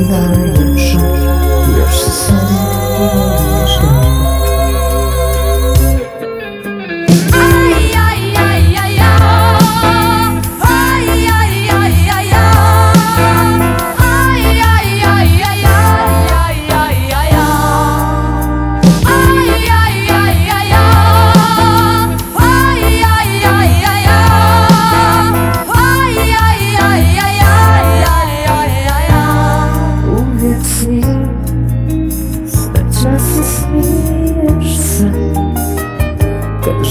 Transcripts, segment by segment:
自然也，也是。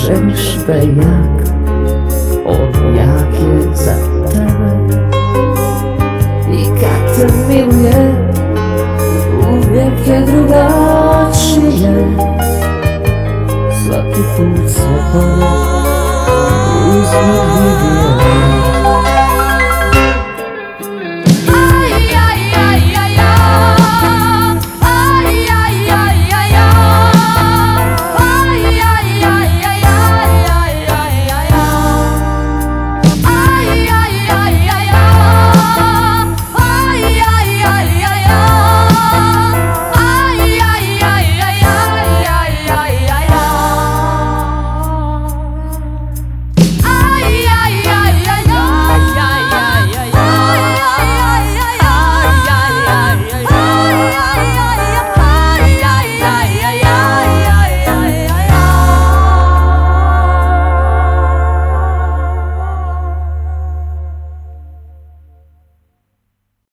Żebyś jak on jakie za tebe. I jak ten miluje, uwiek je drugačije, svaki put sve bolje, uzmir vidi